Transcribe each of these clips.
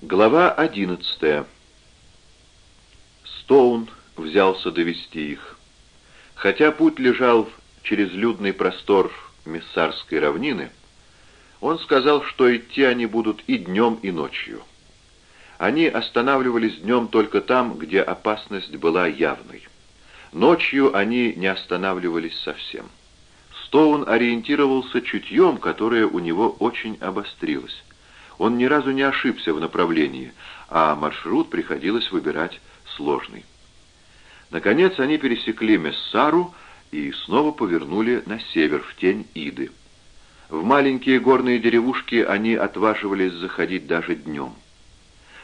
Глава одиннадцатая. Стоун взялся довести их. Хотя путь лежал через людный простор Миссарской равнины, он сказал, что идти они будут и днем, и ночью. Они останавливались днем только там, где опасность была явной. Ночью они не останавливались совсем. Стоун ориентировался чутьем, которое у него очень обострилось. Он ни разу не ошибся в направлении, а маршрут приходилось выбирать сложный. Наконец они пересекли Мессару и снова повернули на север, в тень Иды. В маленькие горные деревушки они отваживались заходить даже днем.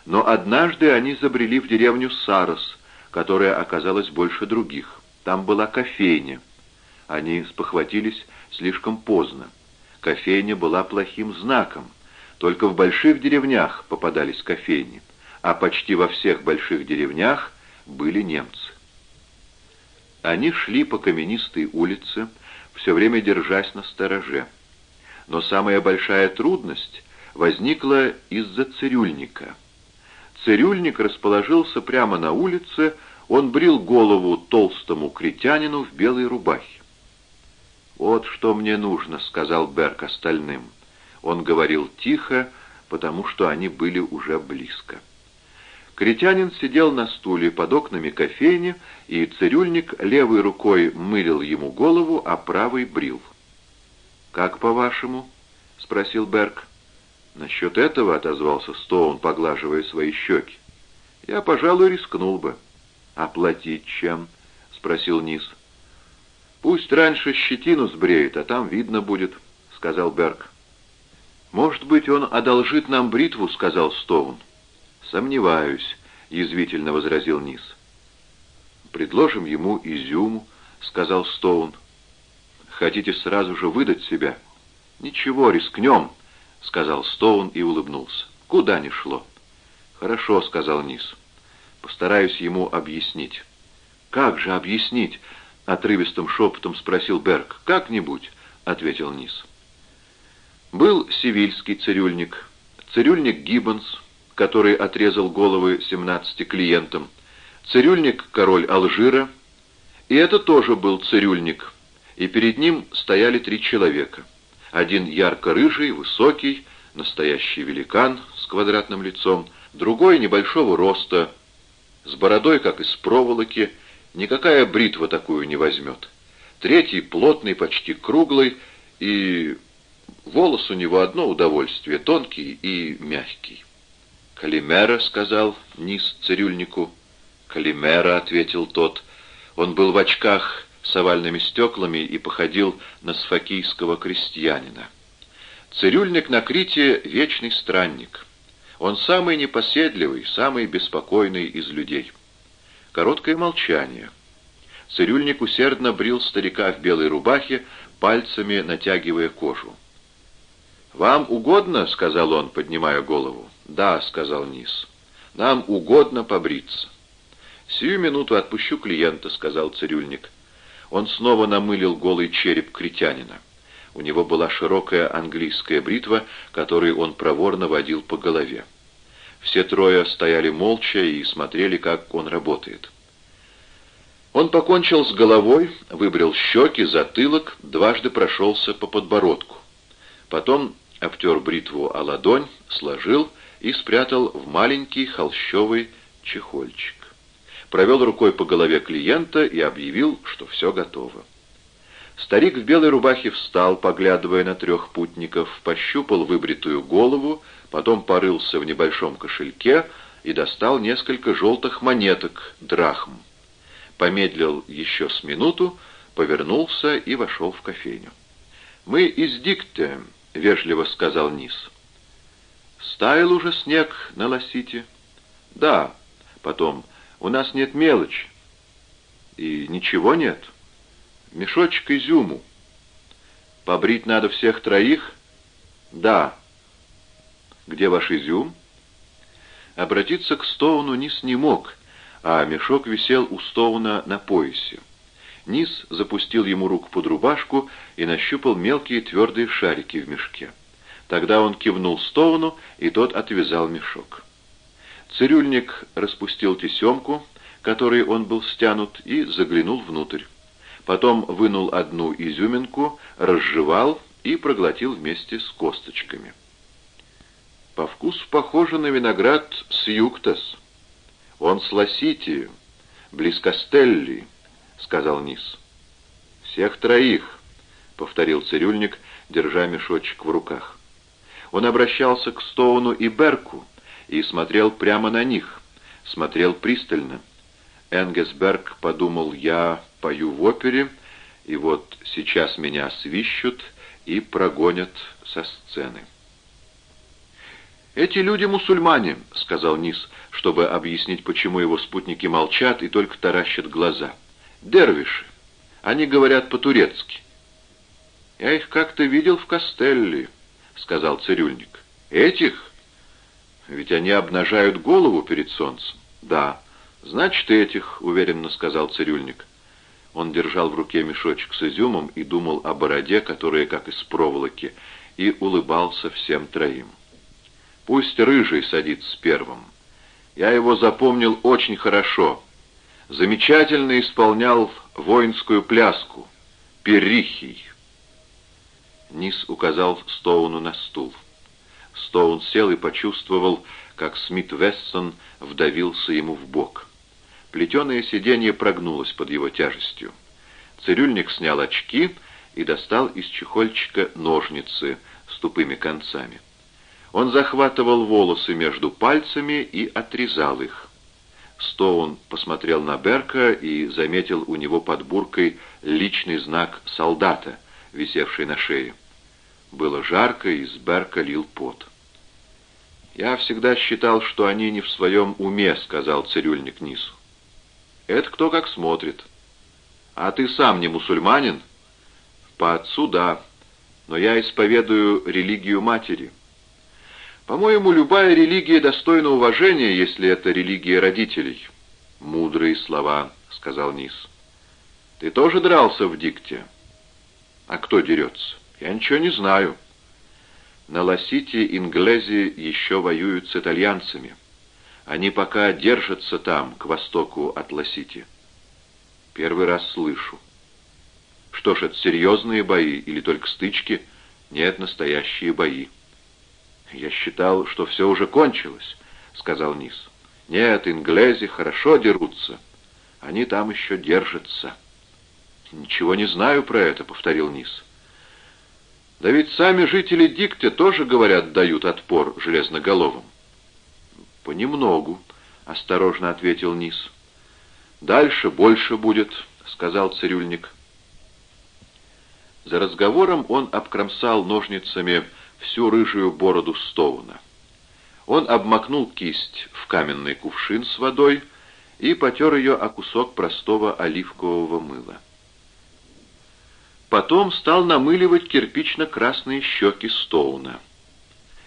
Но однажды они забрели в деревню Сарос, которая оказалась больше других. Там была кофейня. Они спохватились слишком поздно. Кофейня была плохим знаком. Только в больших деревнях попадались кофейни, а почти во всех больших деревнях были немцы. Они шли по каменистой улице, все время держась на стороже. Но самая большая трудность возникла из-за цирюльника. Цирюльник расположился прямо на улице, он брил голову толстому критянину в белой рубахе. «Вот что мне нужно», — сказал Берк остальным. Он говорил тихо, потому что они были уже близко. Критянин сидел на стуле под окнами кофейни, и цирюльник левой рукой мылил ему голову, а правой брил. «Как по-вашему?» — спросил Берг. «Насчет этого», — отозвался Стоун, поглаживая свои щеки. «Я, пожалуй, рискнул бы». «Оплатить чем?» — спросил Низ. «Пусть раньше щетину сбреет, а там видно будет», — сказал Берг. «Может быть, он одолжит нам бритву», — сказал Стоун. «Сомневаюсь», — язвительно возразил Низ. «Предложим ему изюму», — сказал Стоун. «Хотите сразу же выдать себя?» «Ничего, рискнем», — сказал Стоун и улыбнулся. «Куда ни шло». «Хорошо», — сказал Низ. «Постараюсь ему объяснить». «Как же объяснить?» — отрывистым шепотом спросил Берг. «Как-нибудь», — ответил Низ. Был сивильский цирюльник, цирюльник Гиббонс, который отрезал головы 17 клиентам, цирюльник король Алжира, и это тоже был цирюльник, и перед ним стояли три человека. Один ярко-рыжий, высокий, настоящий великан с квадратным лицом, другой небольшого роста, с бородой, как из проволоки, никакая бритва такую не возьмет. Третий плотный, почти круглый и Волос у него одно удовольствие, тонкий и мягкий. «Калимера», — сказал Низ цирюльнику. «Калимера», — ответил тот. Он был в очках с овальными стеклами и походил на сфакийского крестьянина. Цирюльник на Крите — вечный странник. Он самый непоседливый, самый беспокойный из людей. Короткое молчание. Цирюльник усердно брил старика в белой рубахе, пальцами натягивая кожу. «Вам угодно?» — сказал он, поднимая голову. «Да», — сказал Низ. «Нам угодно побриться». «Сию минуту отпущу клиента», — сказал цирюльник. Он снова намылил голый череп критянина. У него была широкая английская бритва, которой он проворно водил по голове. Все трое стояли молча и смотрели, как он работает. Он покончил с головой, выбрил щеки, затылок, дважды прошелся по подбородку. Потом обтер бритву о ладонь, сложил и спрятал в маленький холщовый чехольчик. Провел рукой по голове клиента и объявил, что все готово. Старик в белой рубахе встал, поглядывая на трех путников, пощупал выбритую голову, потом порылся в небольшом кошельке и достал несколько желтых монеток, драхм. Помедлил еще с минуту, повернулся и вошел в кофейню. «Мы из Дикте», — вежливо сказал Низ. «Стаял уже снег на лосите?» «Да». Потом, «У нас нет мелочи». «И ничего нет?» «Мешочек изюму». «Побрить надо всех троих?» «Да». «Где ваш изюм?» Обратиться к Стоуну Низ не мог, а мешок висел у Стоуна на поясе. Низ запустил ему руку под рубашку и нащупал мелкие твердые шарики в мешке. Тогда он кивнул Стоуну, и тот отвязал мешок. Цирюльник распустил тесемку, которой он был стянут, и заглянул внутрь. Потом вынул одну изюминку, разжевал и проглотил вместе с косточками. По вкусу похоже на виноград сьюктас. Он с Лосити, близ Костелли, — сказал Низ. «Всех троих», — повторил цирюльник, держа мешочек в руках. Он обращался к Стоуну и Берку и смотрел прямо на них, смотрел пристально. Энгесберг подумал, я пою в опере, и вот сейчас меня свищут и прогонят со сцены. «Эти люди мусульмане», — сказал Низ, чтобы объяснить, почему его спутники молчат и только таращат глаза. «Дервиши. Они говорят по-турецки». «Я их как-то видел в Костелли», — сказал цирюльник. «Этих? Ведь они обнажают голову перед солнцем». «Да». «Значит, этих», — уверенно сказал цирюльник. Он держал в руке мешочек с изюмом и думал о бороде, которая как из проволоки, и улыбался всем троим. «Пусть рыжий садится первым. Я его запомнил очень хорошо. Замечательно исполнял воинскую пляску. Перихий». Низ указал Стоуну на стул. Стоун сел и почувствовал, как Смит Вессон вдавился ему в бок. Плетеное сиденье прогнулось под его тяжестью. Цирюльник снял очки и достал из чехольчика ножницы с тупыми концами. Он захватывал волосы между пальцами и отрезал их. Стоун посмотрел на Берка и заметил у него под буркой личный знак солдата, висевший на шее. Было жарко, и с Берка лил пот. «Я всегда считал, что они не в своем уме», — сказал цирюльник Нису. Это кто как смотрит. А ты сам не мусульманин? По отцу, да. Но я исповедую религию матери. По-моему, любая религия достойна уважения, если это религия родителей. Мудрые слова, сказал Низ. Ты тоже дрался в дикте? А кто дерется? Я ничего не знаю. На Лосите инглези еще воюют с итальянцами. Они пока держатся там, к востоку от Лосити. Первый раз слышу. Что ж, это серьезные бои или только стычки? Нет, настоящие бои. Я считал, что все уже кончилось, сказал Низ. Нет, инглези хорошо дерутся. Они там еще держатся. Ничего не знаю про это, повторил Низ. Да ведь сами жители Дикте тоже, говорят, дают отпор железноголовым. «Понемногу», — осторожно ответил Низ. «Дальше больше будет», — сказал цирюльник. За разговором он обкромсал ножницами всю рыжую бороду Стоуна. Он обмакнул кисть в каменный кувшин с водой и потер ее о кусок простого оливкового мыла. Потом стал намыливать кирпично-красные щеки Стоуна.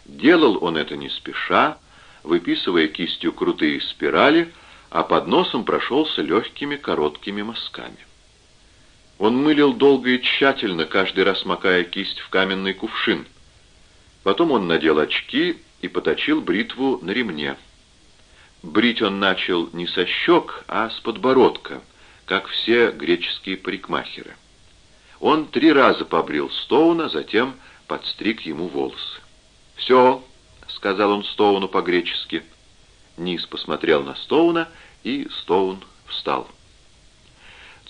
Делал он это не спеша, выписывая кистью крутые спирали, а под носом прошелся легкими короткими мазками. Он мылил долго и тщательно, каждый раз макая кисть в каменный кувшин. Потом он надел очки и поточил бритву на ремне. Брить он начал не со щек, а с подбородка, как все греческие парикмахеры. Он три раза побрил Стоуна, затем подстриг ему волосы. «Все», — сказал он Стоуну по-гречески. Низ посмотрел на Стоуна, и Стоун встал.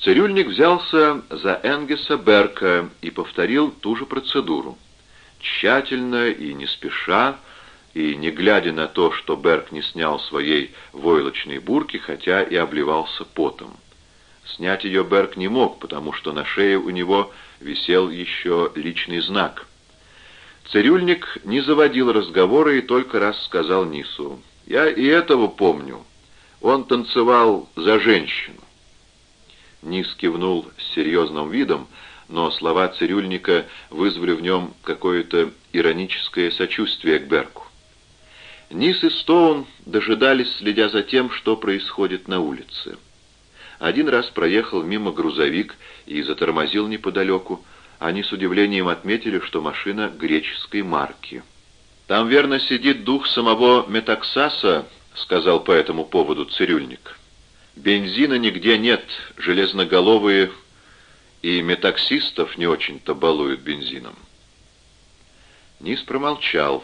Цирюльник взялся за Энгеса Берка и повторил ту же процедуру. Тщательно и не спеша, и не глядя на то, что Берг не снял своей войлочной бурки, хотя и обливался потом. Снять ее Берг не мог, потому что на шее у него висел еще личный знак — Цирюльник не заводил разговора и только раз сказал Нису. «Я и этого помню. Он танцевал за женщину». Нис кивнул с серьезным видом, но слова цирюльника вызвали в нем какое-то ироническое сочувствие к Берку. Нис и Стоун дожидались, следя за тем, что происходит на улице. Один раз проехал мимо грузовик и затормозил неподалеку, они с удивлением отметили, что машина греческой марки. «Там верно сидит дух самого Метаксаса», — сказал по этому поводу цирюльник. «Бензина нигде нет, железноголовые и метаксистов не очень-то балуют бензином». Низ промолчал.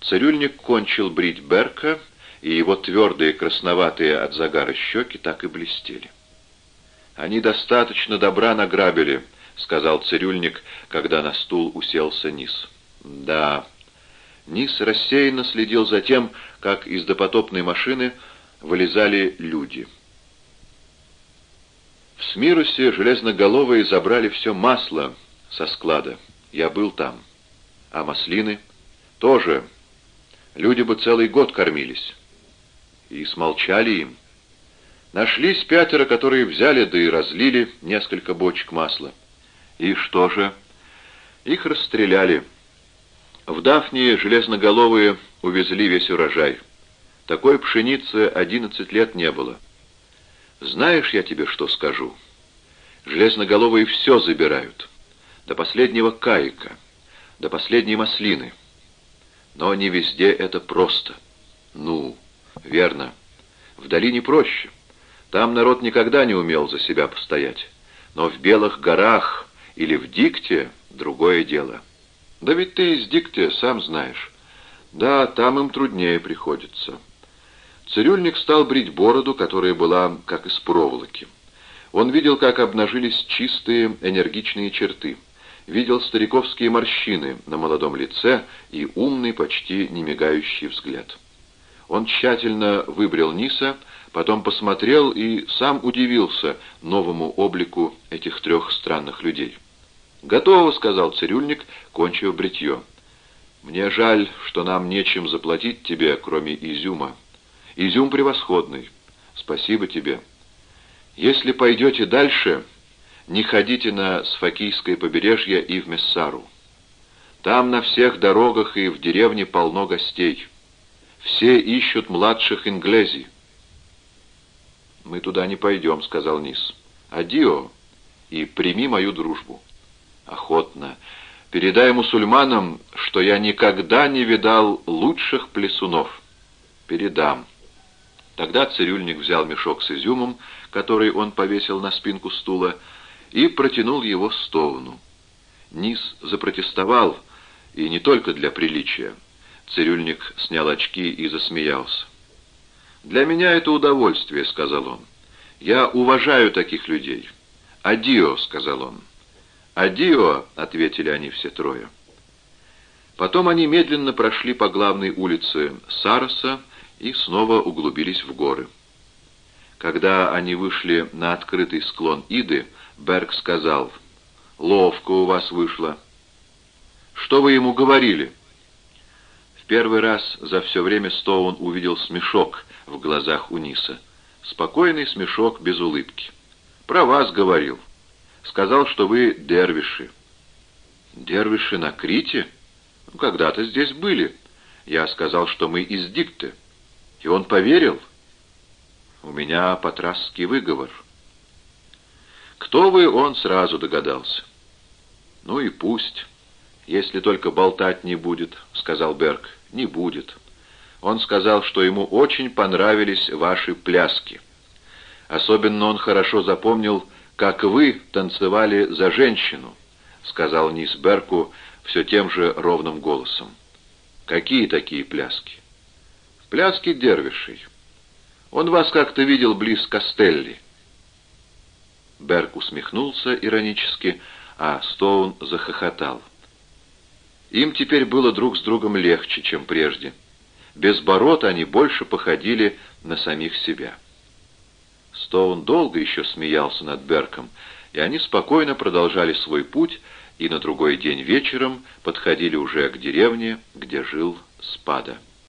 Цирюльник кончил брить Берка, и его твердые красноватые от загара щеки так и блестели. «Они достаточно добра награбили», — сказал цирюльник, когда на стул уселся Низ. «Да». Низ рассеянно следил за тем, как из допотопной машины вылезали люди. В Смирусе железноголовые забрали все масло со склада. Я был там. А маслины? Тоже. Люди бы целый год кормились. И смолчали им. Нашлись пятеро, которые взяли, да и разлили несколько бочек масла. И что же? Их расстреляли. В Дафнии железноголовые увезли весь урожай. Такой пшеницы одиннадцать лет не было. Знаешь, я тебе что скажу? Железноголовые все забирают. До последнего каика, до последней маслины. Но не везде это просто. Ну, верно. В долине проще. Там народ никогда не умел за себя постоять. Но в Белых горах или в Дикте другое дело. Да ведь ты из Дикте, сам знаешь. Да, там им труднее приходится. Цирюльник стал брить бороду, которая была как из проволоки. Он видел, как обнажились чистые, энергичные черты. Видел стариковские морщины на молодом лице и умный, почти не мигающий взгляд. Он тщательно выбрил Ниса, потом посмотрел и сам удивился новому облику этих трех странных людей. «Готово», — сказал цирюльник, кончив бритье. «Мне жаль, что нам нечем заплатить тебе, кроме изюма. Изюм превосходный. Спасибо тебе. Если пойдете дальше, не ходите на Сфакийское побережье и в Мессару. Там на всех дорогах и в деревне полно гостей». Все ищут младших инглези. «Мы туда не пойдем», — сказал Низ. «Адио, и прими мою дружбу». «Охотно. Передай мусульманам, что я никогда не видал лучших плесунов». «Передам». Тогда цирюльник взял мешок с изюмом, который он повесил на спинку стула, и протянул его Стоуну. Низ запротестовал, и не только для приличия. Цирюльник снял очки и засмеялся. «Для меня это удовольствие», — сказал он. «Я уважаю таких людей». «Адио», — сказал он. «Адио», — ответили они все трое. Потом они медленно прошли по главной улице Сароса и снова углубились в горы. Когда они вышли на открытый склон Иды, Берг сказал, «Ловко у вас вышло». «Что вы ему говорили?» В первый раз за все время Стоун увидел смешок в глазах Униса. Спокойный смешок без улыбки. «Про вас говорил. Сказал, что вы дервиши». «Дервиши на Крите? Ну, когда-то здесь были. Я сказал, что мы из Дикты. И он поверил?» «У меня патрасский выговор». «Кто вы?» — он сразу догадался. «Ну и пусть». «Если только болтать не будет», — сказал Берг. «Не будет». Он сказал, что ему очень понравились ваши пляски. Особенно он хорошо запомнил, как вы танцевали за женщину, — сказал Низ Берку все тем же ровным голосом. «Какие такие пляски?» «Пляски дервишей. Он вас как-то видел близ Костелли». Берк усмехнулся иронически, а Стоун захохотал. Им теперь было друг с другом легче, чем прежде. Без бород они больше походили на самих себя. Стоун долго еще смеялся над Берком, и они спокойно продолжали свой путь, и на другой день вечером подходили уже к деревне, где жил Спада.